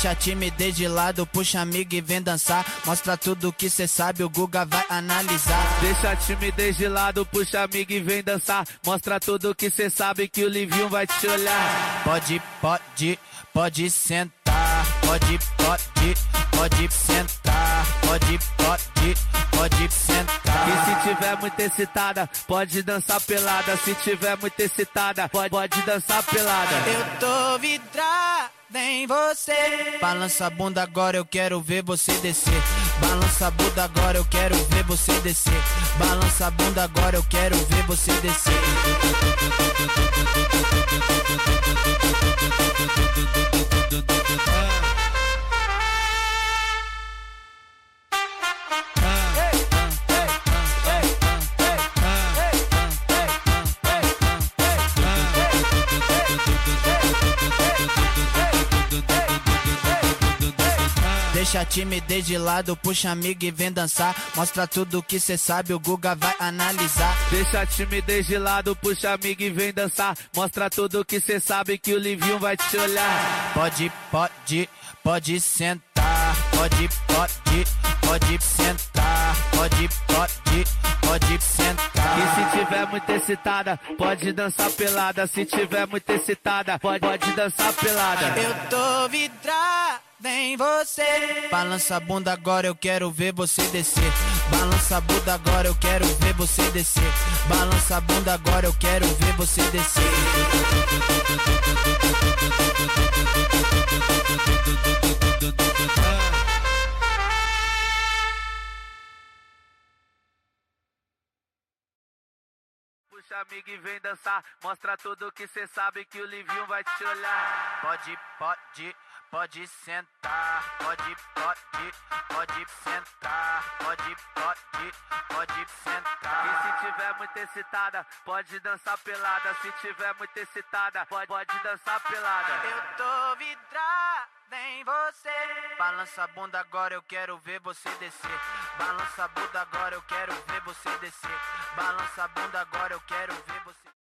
Deixa a timidez de lado, puxa amigo e vem dançar. Mostra tudo que cê sabe, o Guga vai analisar. Deixa a timidez de lado, puxa amigo e vem dançar. Mostra tudo que cê sabe que o Livinho vai te olhar. Pode, pode, pode sentar. Pode, pode, pode sentar. Pode, pode, pode sentar. E se tiver muito excitada, pode dançar pelada. Se tiver muito excitada, pode, pode dançar pelada. Eu tô vidrada em você. Balança a bunda agora, eu quero ver você descer. Balança a bunda agora, eu quero ver você descer. Balança a bunda agora, eu quero ver você descer. Deixa a timidez de lado, puxa amigo e vem dançar. Mostra tudo que cê sabe, o Guga vai analisar. Deixa a timidez de lado, puxa amigo e vem dançar. Mostra tudo que cê sabe que o Livinho vai te olhar. Pode, pode, pode sentar. Pode, pode, pode sentar. Pode, pode, pode sentar. E se tiver muito excitada, pode dançar pelada. Se tiver muito excitada, pode, pode dançar pelada. Eu tô vidrada em você. Balança a bunda agora, eu quero ver você descer. Balança a bunda agora, eu quero ver você descer. Balança a bunda agora, eu quero ver você descer. Puxa amigo e vem dançar, mostra tudo que cê sabe que o Livinho vai te olhar. Pode, pode, pode sentar. Pode, pode, pode sentar. Pode, pode, pode sentar. E se tiver muito excitada, pode dançar pelada. Se tiver muito excitada, pode, pode dançar pelada. Eu tô você. Balança a bunda agora, eu quero ver você descer. Balança a bunda agora, eu quero ver você descer. Balança a bunda agora, eu quero ver você.